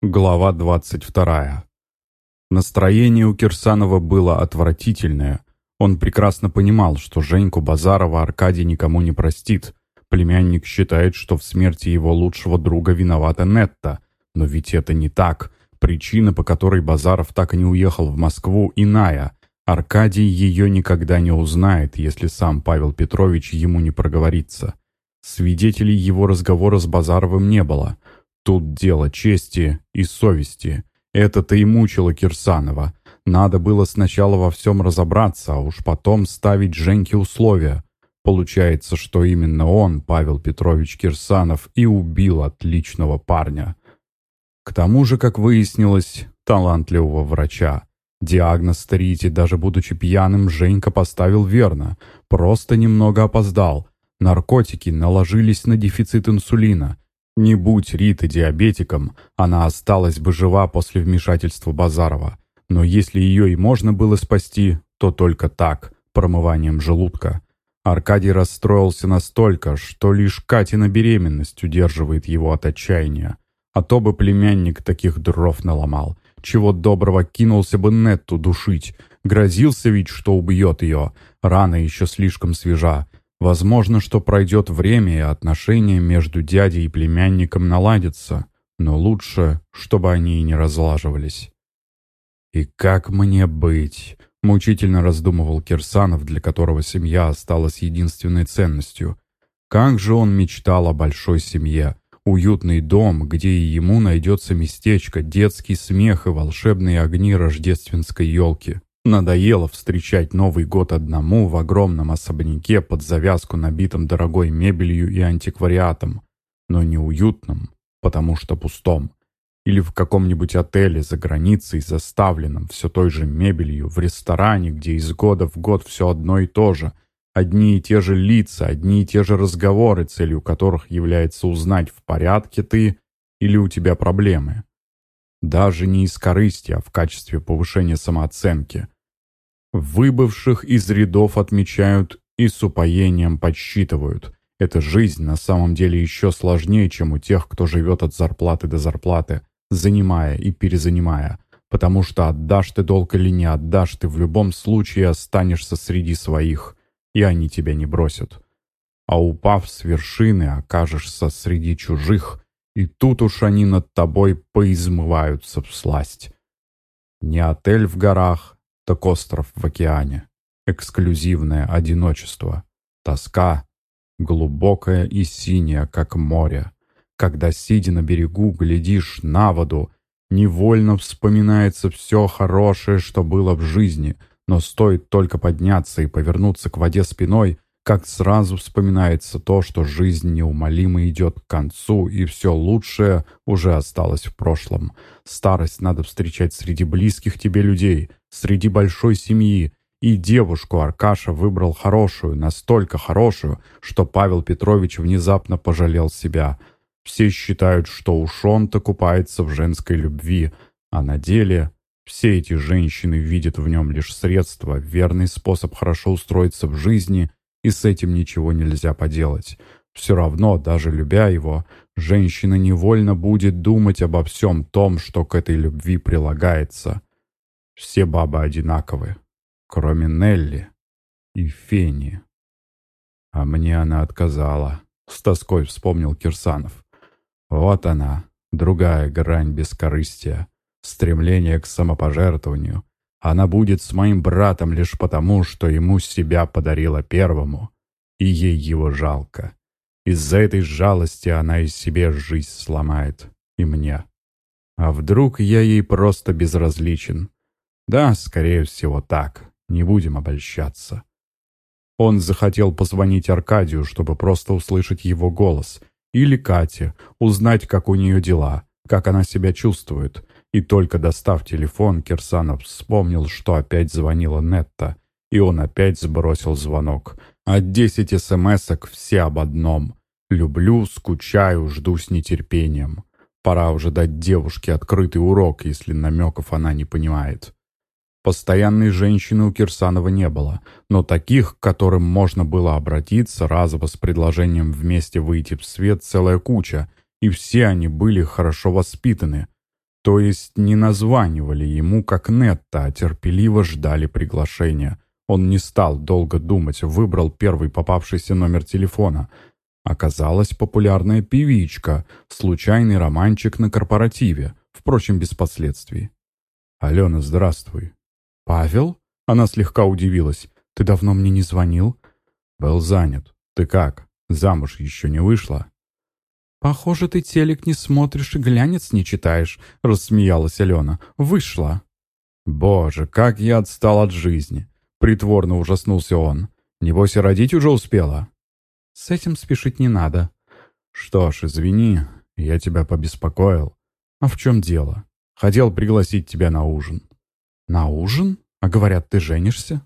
Глава 22. Настроение у Кирсанова было отвратительное. Он прекрасно понимал, что Женьку Базарова Аркадий никому не простит. Племянник считает, что в смерти его лучшего друга виновата Нетта. Но ведь это не так. Причина, по которой Базаров так и не уехал в Москву, иная. Аркадий ее никогда не узнает, если сам Павел Петрович ему не проговорится. Свидетелей его разговора с Базаровым не было – Тут дело чести и совести. Это-то и мучило Кирсанова. Надо было сначала во всем разобраться, а уж потом ставить Женьке условия. Получается, что именно он, Павел Петрович Кирсанов, и убил отличного парня. К тому же, как выяснилось, талантливого врача. Диагноз старите, даже будучи пьяным, Женька поставил верно. Просто немного опоздал. Наркотики наложились на дефицит инсулина. Не будь Рита диабетиком, она осталась бы жива после вмешательства Базарова. Но если ее и можно было спасти, то только так, промыванием желудка. Аркадий расстроился настолько, что лишь Катина беременность удерживает его от отчаяния. А то бы племянник таких дров наломал. Чего доброго кинулся бы Нетту душить. Грозился ведь, что убьет ее. Рана еще слишком свежа. Возможно, что пройдет время, и отношения между дядей и племянником наладятся, но лучше, чтобы они и не разлаживались. «И как мне быть?» — мучительно раздумывал Кирсанов, для которого семья осталась единственной ценностью. Как же он мечтал о большой семье, уютный дом, где и ему найдется местечко, детский смех и волшебные огни рождественской елки. Надоело встречать Новый год одному в огромном особняке под завязку, набитом дорогой мебелью и антиквариатом, но неуютном, потому что пустом. Или в каком-нибудь отеле за границей, заставленном все той же мебелью, в ресторане, где из года в год все одно и то же. Одни и те же лица, одни и те же разговоры, целью которых является узнать, в порядке ты или у тебя проблемы. Даже не из корысти, а в качестве повышения самооценки – Выбывших из рядов отмечают и с упоением подсчитывают. Эта жизнь на самом деле еще сложнее, чем у тех, кто живет от зарплаты до зарплаты, занимая и перезанимая. Потому что отдашь ты долг или не отдашь, ты в любом случае останешься среди своих, и они тебя не бросят. А упав с вершины, окажешься среди чужих, и тут уж они над тобой поизмываются в сласть. Не отель в горах, так остров в океане, эксклюзивное одиночество, тоска, глубокая и синяя, как море. Когда, сидя на берегу, глядишь на воду, невольно вспоминается все хорошее, что было в жизни, но стоит только подняться и повернуться к воде спиной, как сразу вспоминается то, что жизнь неумолимо идет к концу, и все лучшее уже осталось в прошлом. Старость надо встречать среди близких тебе людей, среди большой семьи, и девушку Аркаша выбрал хорошую, настолько хорошую, что Павел Петрович внезапно пожалел себя. Все считают, что уж он-то купается в женской любви, а на деле все эти женщины видят в нем лишь средство, верный способ хорошо устроиться в жизни, и с этим ничего нельзя поделать. Все равно, даже любя его, женщина невольно будет думать обо всем том, что к этой любви прилагается. Все бабы одинаковы, кроме Нелли и Фени. А мне она отказала. С тоской вспомнил Кирсанов. Вот она, другая грань бескорыстия, стремление к самопожертвованию. Она будет с моим братом лишь потому, что ему себя подарила первому, и ей его жалко. Из-за этой жалости она и себе жизнь сломает, и мне. А вдруг я ей просто безразличен? Да, скорее всего, так. Не будем обольщаться. Он захотел позвонить Аркадию, чтобы просто услышать его голос. Или Кате, узнать, как у нее дела, как она себя чувствует. И только достав телефон, Кирсанов вспомнил, что опять звонила Нетта. И он опять сбросил звонок. А десять смс-ок все об одном. «Люблю, скучаю, жду с нетерпением». Пора уже дать девушке открытый урок, если намеков она не понимает. Постоянной женщины у Кирсанова не было, но таких, к которым можно было обратиться разово с предложением вместе выйти в свет, целая куча, и все они были хорошо воспитаны. То есть не названивали ему как Нетта, а терпеливо ждали приглашения. Он не стал долго думать, выбрал первый попавшийся номер телефона. Оказалась популярная певичка, случайный романчик на корпоративе, впрочем, без последствий. «Алена, здравствуй». «Павел?» Она слегка удивилась. «Ты давно мне не звонил?» «Был занят. Ты как? Замуж еще не вышла?» «Похоже, ты телек не смотришь и глянец не читаешь», — рассмеялась Алена. «Вышла». «Боже, как я отстал от жизни!» — притворно ужаснулся он. «Небось и родить уже успела?» «С этим спешить не надо». «Что ж, извини, я тебя побеспокоил. А в чем дело? Хотел пригласить тебя на ужин». «На ужин? А говорят, ты женишься?»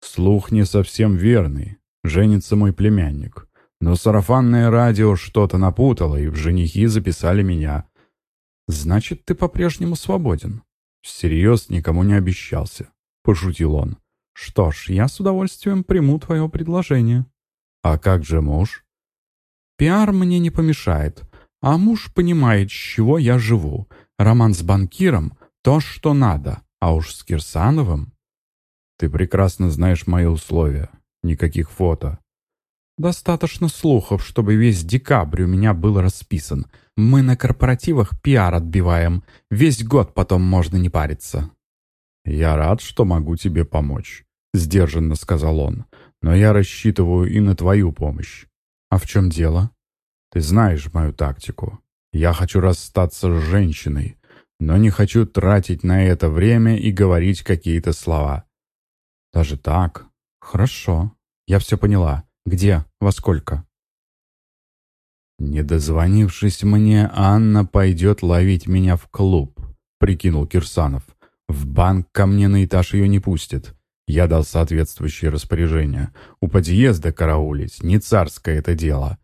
«Слух не совсем верный. Женится мой племянник. Но сарафанное радио что-то напутало, и в женихи записали меня. «Значит, ты по-прежнему свободен?» «Всерьез никому не обещался», — пошутил он. «Что ж, я с удовольствием приму твое предложение». «А как же муж?» «Пиар мне не помешает, а муж понимает, с чего я живу. Роман с банкиром — то, что надо, а уж с Кирсановым...» «Ты прекрасно знаешь мои условия. Никаких фото. Достаточно слухов, чтобы весь декабрь у меня был расписан. Мы на корпоративах пиар отбиваем. Весь год потом можно не париться». «Я рад, что могу тебе помочь», — сдержанно сказал он. «Но я рассчитываю и на твою помощь». «А в чем дело?» «Ты знаешь мою тактику. Я хочу расстаться с женщиной, но не хочу тратить на это время и говорить какие-то слова». «Даже так? Хорошо. Я все поняла. Где? Во сколько?» «Не дозвонившись мне, Анна пойдет ловить меня в клуб», — прикинул Кирсанов. «В банк ко мне на этаж ее не пустят. Я дал соответствующее распоряжение. У подъезда караулить, не царское это дело.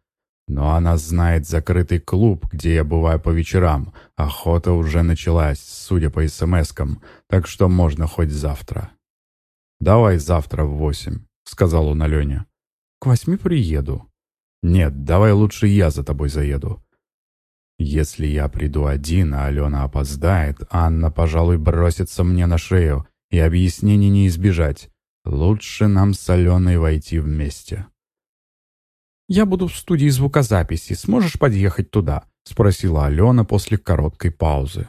Но она знает закрытый клуб, где я бываю по вечерам. Охота уже началась, судя по смс-кам, так что можно хоть завтра». «Давай завтра в восемь», — сказал он Алене. К восьми приеду. Нет, давай лучше я за тобой заеду. Если я приду один, а Алена опоздает, Анна, пожалуй, бросится мне на шею, и объяснений не избежать. Лучше нам с Аленой войти вместе. «Я буду в студии звукозаписи. Сможешь подъехать туда?» — спросила Алена после короткой паузы.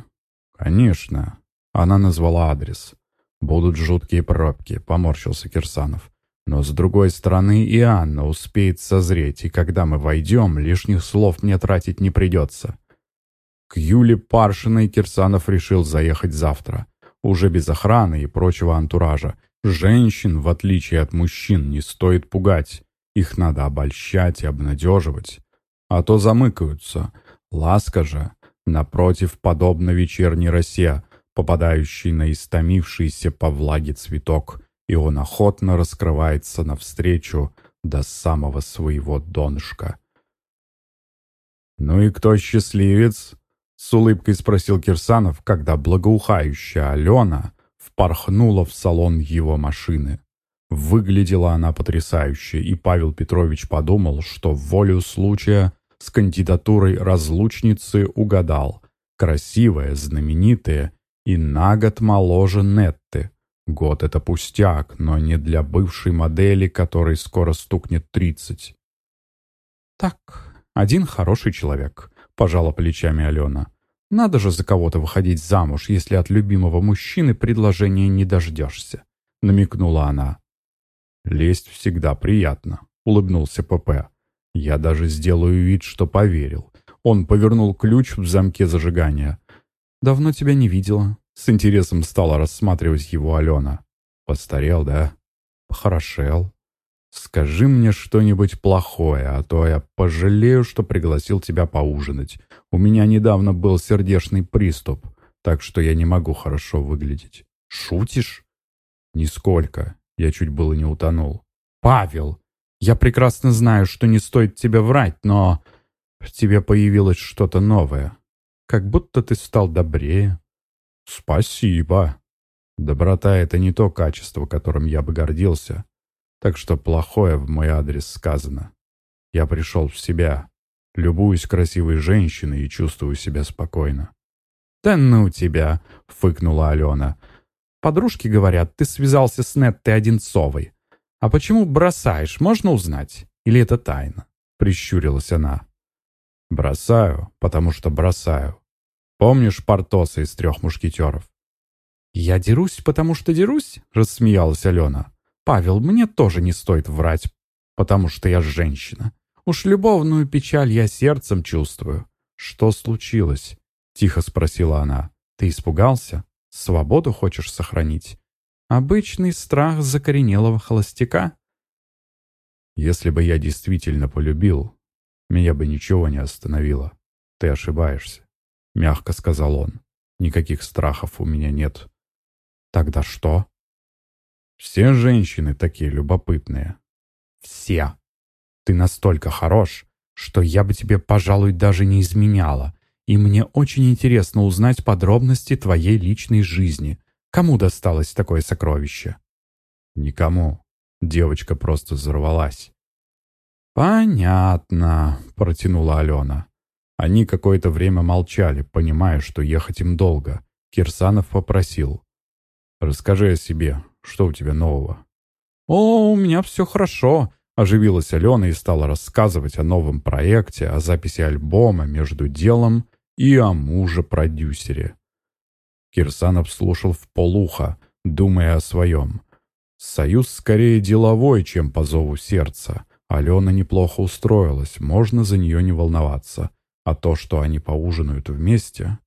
«Конечно». Она назвала адрес. «Будут жуткие пробки», — поморщился Кирсанов. Но с другой стороны и Анна успеет созреть, и когда мы войдем, лишних слов мне тратить не придется. К Юле Паршиной Кирсанов решил заехать завтра, уже без охраны и прочего антуража. Женщин, в отличие от мужчин, не стоит пугать. Их надо обольщать и обнадеживать. А то замыкаются. Ласка же, напротив, подобно вечерней росе, попадающей на истомившийся по влаге цветок – и он охотно раскрывается навстречу до самого своего донышка. «Ну и кто счастливец?» — с улыбкой спросил Кирсанов, когда благоухающая Алена впорхнула в салон его машины. Выглядела она потрясающе, и Павел Петрович подумал, что волю случая с кандидатурой разлучницы угадал. Красивая, знаменитая и на год моложе Нетты, Год — это пустяк, но не для бывшей модели, которой скоро стукнет тридцать. «Так, один хороший человек», — пожала плечами Алена. «Надо же за кого-то выходить замуж, если от любимого мужчины предложения не дождешься», — намекнула она. «Лесть всегда приятно», — улыбнулся ПП. «Я даже сделаю вид, что поверил». Он повернул ключ в замке зажигания. «Давно тебя не видела», с интересом стала рассматривать его Алена. «Постарел, да? Похорошел. Скажи мне что-нибудь плохое, а то я пожалею, что пригласил тебя поужинать. У меня недавно был сердечный приступ, так что я не могу хорошо выглядеть. Шутишь?» «Нисколько. Я чуть было не утонул». «Павел, я прекрасно знаю, что не стоит тебе врать, но в тебе появилось что-то новое. Как будто ты стал добрее, «Спасибо. Доброта — это не то качество, которым я бы гордился, так что плохое в мой адрес сказано. Я пришел в себя, любуюсь красивой женщиной и чувствую себя спокойно. «Да ну тебя!» — фыкнула Алена. «Подружки говорят, ты связался с Неттой Одинцовой. А почему бросаешь, можно узнать? Или это тайна?» — прищурилась она. «Бросаю, потому что бросаю. Помнишь Портоса из трех мушкетеров?» «Я дерусь, потому что дерусь?» — рассмеялась Алена. «Павел, мне тоже не стоит врать, потому что я женщина. Уж любовную печаль я сердцем чувствую. Что случилось?» — тихо спросила она. «Ты испугался? Свободу хочешь сохранить? Обычный страх закоренелого холостяка?» «Если бы я действительно полюбил, меня бы ничего не остановило. Ты ошибаешься», — мягко сказал он. «Никаких страхов у меня нет». «Тогда что?» «Все женщины такие любопытные». «Все», ты настолько хорош, что я бы тебе, пожалуй, даже не изменяла. И мне очень интересно узнать подробности твоей личной жизни. Кому досталось такое сокровище?» «Никому. Девочка просто взорвалась». «Понятно», — протянула Алена. Они какое-то время молчали, понимая, что ехать им долго. Кирсанов попросил. «Расскажи о себе. Что у тебя нового?» «О, у меня все хорошо. Оживилась Алена и стала рассказывать о новом проекте, о записи альбома между делом и о муже-продюсере. Кирсанов слушал в полухо, думая о своем. Союз скорее деловой, чем по зову сердца. Алена неплохо устроилась, можно за нее не волноваться. А то, что они поужинают вместе...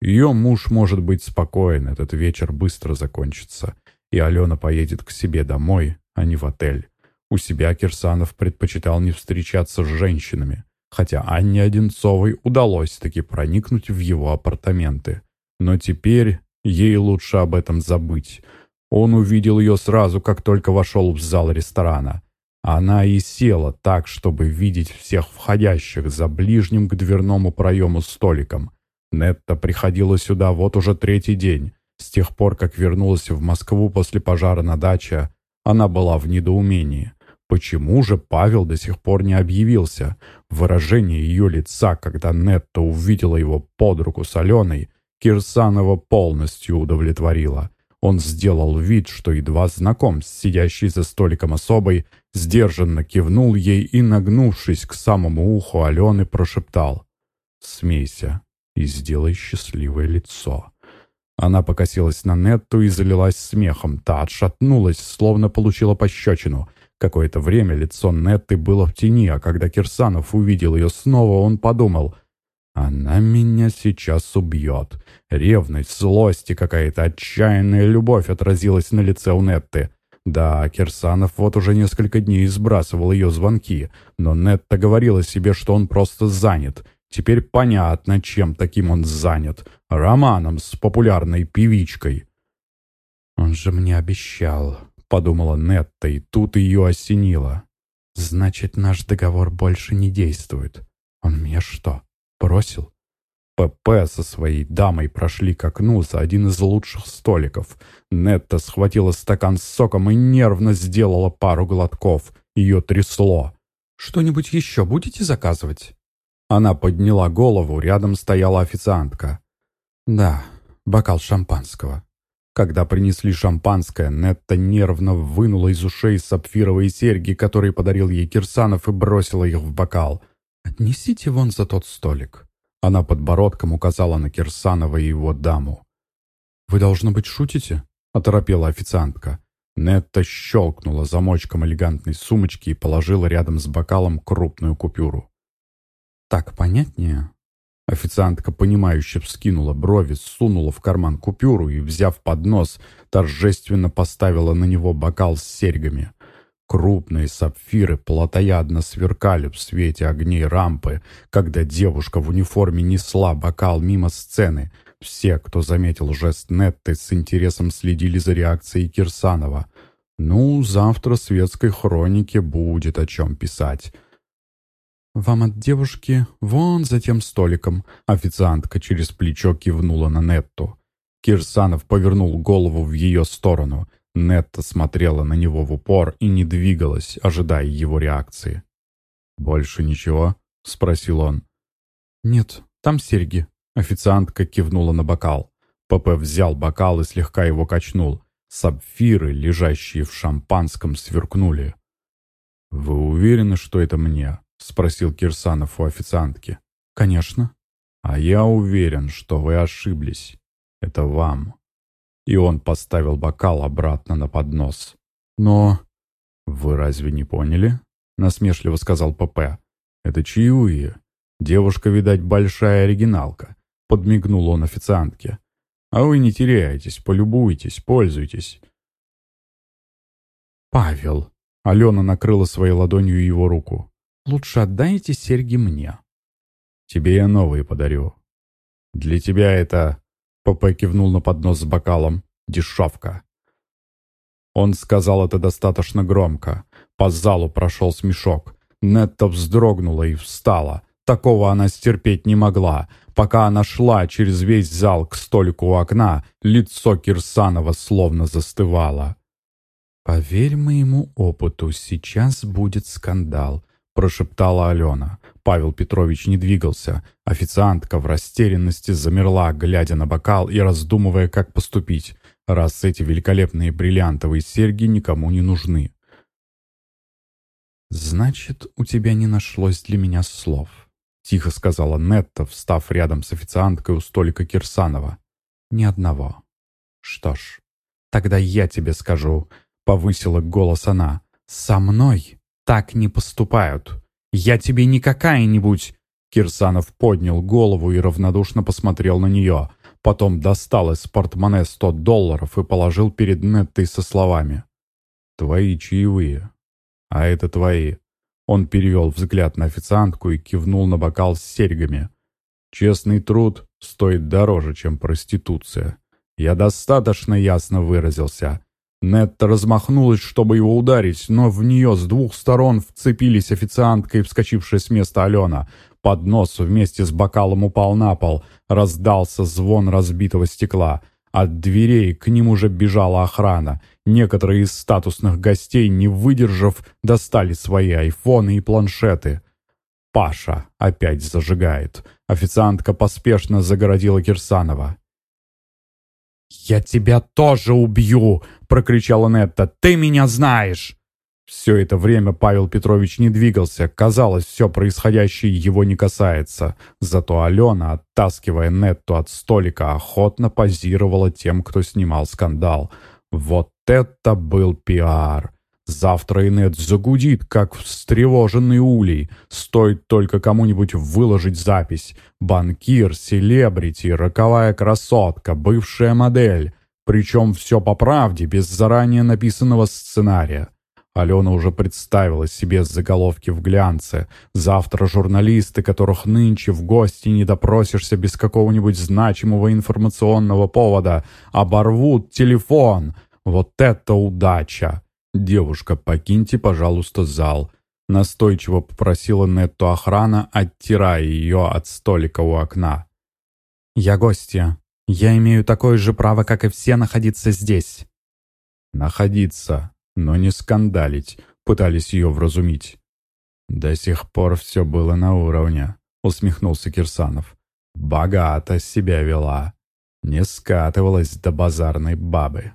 Ее муж может быть спокоен, этот вечер быстро закончится, и Алена поедет к себе домой, а не в отель. У себя Кирсанов предпочитал не встречаться с женщинами, хотя Анне Одинцовой удалось таки проникнуть в его апартаменты. Но теперь ей лучше об этом забыть. Он увидел ее сразу, как только вошел в зал ресторана. Она и села так, чтобы видеть всех входящих за ближним к дверному проему столиком. Нетта приходила сюда вот уже третий день. С тех пор, как вернулась в Москву после пожара на даче, она была в недоумении. Почему же Павел до сих пор не объявился? Выражение ее лица, когда Нетта увидела его под руку с Аленой, Кирсанова полностью удовлетворила. Он сделал вид, что едва знаком с сидящей за столиком особой, сдержанно кивнул ей и, нагнувшись к самому уху Алены, прошептал «Смейся и сделай счастливое лицо». Она покосилась на Нетту и залилась смехом. Та отшатнулась, словно получила пощечину. Какое-то время лицо Нетты было в тени, а когда Кирсанов увидел ее снова, он подумал, «Она меня сейчас убьет». Ревность, злость и какая-то отчаянная любовь отразилась на лице у Нетты. Да, Кирсанов вот уже несколько дней сбрасывал ее звонки, но Нетта говорила себе, что он просто занят. Теперь понятно, чем таким он занят. Романом с популярной певичкой. «Он же мне обещал», — подумала Нетта, и тут ее осенило. «Значит, наш договор больше не действует. Он меня что, бросил?» ПП со своей дамой прошли к окну за один из лучших столиков. Нетта схватила стакан с соком и нервно сделала пару глотков. Ее трясло. «Что-нибудь еще будете заказывать?» Она подняла голову, рядом стояла официантка. «Да, бокал шампанского». Когда принесли шампанское, Нетта нервно вынула из ушей сапфировые серьги, которые подарил ей Кирсанов, и бросила их в бокал. «Отнесите вон за тот столик». Она подбородком указала на Кирсанова и его даму. «Вы, должно быть, шутите?» — оторопела официантка. Нетта щелкнула замочком элегантной сумочки и положила рядом с бокалом крупную купюру. «Так понятнее?» Официантка, понимающе вскинула брови, сунула в карман купюру и, взяв поднос, торжественно поставила на него бокал с серьгами. Крупные сапфиры плотоядно сверкали в свете огней рампы, когда девушка в униформе несла бокал мимо сцены. Все, кто заметил жест Нетты, с интересом следили за реакцией Кирсанова. «Ну, завтра светской хронике будет о чем писать». «Вам от девушки вон за тем столиком», — официантка через плечо кивнула на Нетту. Кирсанов повернул голову в ее сторону. Нетта смотрела на него в упор и не двигалась, ожидая его реакции. «Больше ничего?» — спросил он. «Нет, там серьги», Официантка кивнула на бокал. ПП взял бокал и слегка его качнул. Сапфиры, лежащие в шампанском, сверкнули. «Вы уверены, что это мне?» — спросил Кирсанов у официантки. «Конечно». «А я уверен, что вы ошиблись. Это вам». И он поставил бокал обратно на поднос. «Но...» «Вы разве не поняли?» — насмешливо сказал ПП. «Это чаевые. Девушка, видать, большая оригиналка», — подмигнул он официантке. А вы не теряйтесь, полюбуйтесь, пользуйтесь. «Павел!» — Алена накрыла своей ладонью его руку. «Лучше отдайте серьги мне». «Тебе я новые подарю. Для тебя это...» — Папа кивнул на поднос с бокалом. «Дешевка». Он сказал это достаточно громко. По залу прошел смешок. Нетта вздрогнула и встала. Такого она стерпеть не могла. Пока она шла через весь зал к столику у окна, лицо Кирсанова словно застывало. «Поверь моему опыту, сейчас будет скандал», — прошептала Алена. Павел Петрович не двигался. Официантка в растерянности замерла, глядя на бокал и раздумывая, как поступить, раз эти великолепные бриллиантовые серьги никому не нужны. «Значит, у тебя не нашлось для меня слов», Тихо сказала Нетта, встав рядом с официанткой у столика Кирсанова. «Ни одного». «Что ж, тогда я тебе скажу», — повысила голос она. «Со мной так не поступают. Я тебе не какая-нибудь...» Кирсанов поднял голову и равнодушно посмотрел на нее. Потом достал из портмоне сто долларов и положил перед Неттой со словами. «Твои чаевые. А это твои. Он перевел взгляд на официантку и кивнул на бокал с серьгами. «Честный труд стоит дороже, чем проституция. Я достаточно ясно выразился». Нетта размахнулась, чтобы его ударить, но в нее с двух сторон вцепились официантка и вскочившая с места Алена. Поднос вместе с бокалом упал на пол. Раздался звон разбитого стекла. От дверей к ним уже бежала охрана. Некоторые из статусных гостей, не выдержав, достали свои айфоны и планшеты. Паша опять зажигает. Официантка поспешно загородила Кирсанова. «Я тебя тоже убью!» — прокричала Нетта. «Ты меня знаешь!» Все это время Павел Петрович не двигался. Казалось, все происходящее его не касается. Зато Алена, оттаскивая Нетту от столика, охотно позировала тем, кто снимал скандал. Вот это был пиар! Завтра Инет загудит, как встревоженный улей. Стоит только кому-нибудь выложить запись. Банкир, селебрити, роковая красотка, бывшая модель. Причем все по правде, без заранее написанного сценария. Алена уже представила себе заголовки в глянце. Завтра журналисты, которых нынче в гости не допросишься без какого-нибудь значимого информационного повода, оборвут телефон. Вот это удача! «Девушка, покиньте, пожалуйста, зал», — настойчиво попросила Нетту охрана, оттирая ее от столика у окна. «Я гостья. Я имею такое же право, как и все, находиться здесь». «Находиться», но не скандалить, пытались ее вразумить. «До сих пор все было на уровне», — усмехнулся Кирсанов. «Богато себя вела. Не скатывалась до базарной бабы.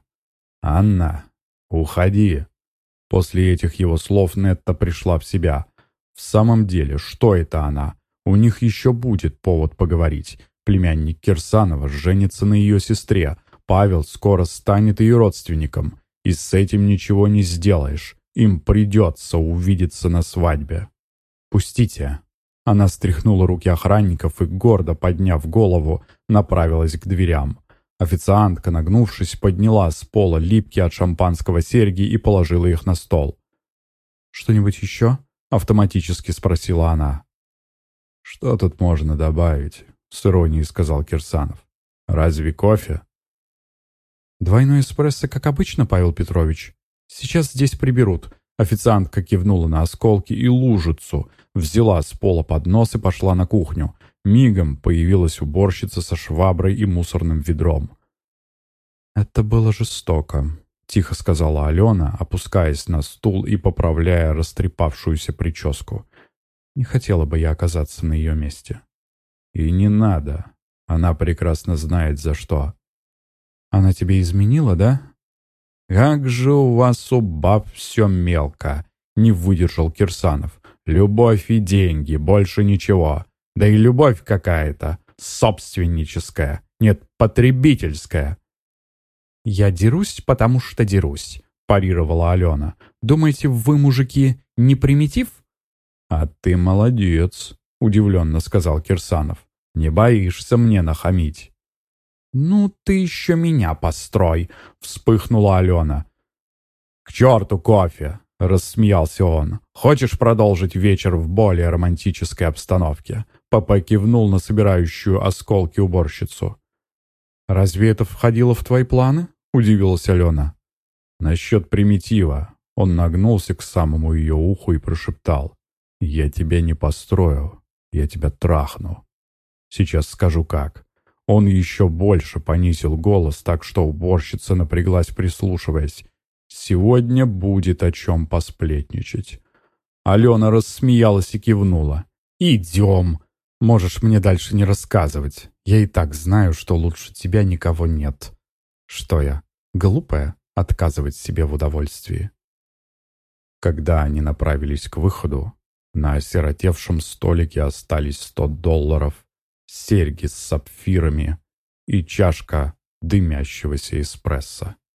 Анна, уходи». После этих его слов Нетта пришла в себя. В самом деле, что это она? У них еще будет повод поговорить. Племянник Кирсанова женится на ее сестре. Павел скоро станет ее родственником. И с этим ничего не сделаешь. Им придется увидеться на свадьбе. «Пустите». Она стряхнула руки охранников и, гордо подняв голову, направилась к дверям. Официантка, нагнувшись, подняла с пола липкие от шампанского серьги и положила их на стол. «Что-нибудь еще?» — автоматически спросила она. «Что тут можно добавить?» — с иронией сказал Кирсанов. «Разве кофе?» «Двойной эспрессо, как обычно, Павел Петрович. Сейчас здесь приберут». Официантка кивнула на осколки и лужицу, взяла с пола поднос и пошла на кухню. Мигом появилась уборщица со шваброй и мусорным ведром. «Это было жестоко», — тихо сказала Алена, опускаясь на стул и поправляя растрепавшуюся прическу. «Не хотела бы я оказаться на ее месте». «И не надо», Она прекрасно знает, за что. Она тебе изменила, да? Как же у вас у баб все мелко, не выдержал Кирсанов. Любовь и деньги, больше ничего. Да и любовь какая-то, собственническая, нет, потребительская. «Я дерусь, потому что дерусь», – парировала Алена. «Думаете, вы, мужики, не примитив?» «А ты молодец», – удивленно сказал Кирсанов. «Не боишься мне нахамить?» «Ну, ты еще меня построй», — вспыхнула Алена. «К черту кофе!» — рассмеялся он. «Хочешь продолжить вечер в более романтической обстановке?» Папа кивнул на собирающую осколки уборщицу. «Разве это входило в твои планы?» — удивилась Алена. «Насчет примитива». Он нагнулся к самому ее уху и прошептал. «Я тебя не построю, я тебя трахну. Сейчас скажу как». Он еще больше понизил голос, так что уборщица напряглась, прислушиваясь. «Сегодня будет о чем посплетничать». Алена рассмеялась и кивнула. «Идем. Можешь мне дальше не рассказывать. Я и так знаю, что лучше тебя никого нет». «Что я, глупая, отказывать себе в удовольствии?» Когда они направились к выходу, на осиротевшем столике остались сто долларов, серьги с сапфирами и чашка дымящегося эспрессо.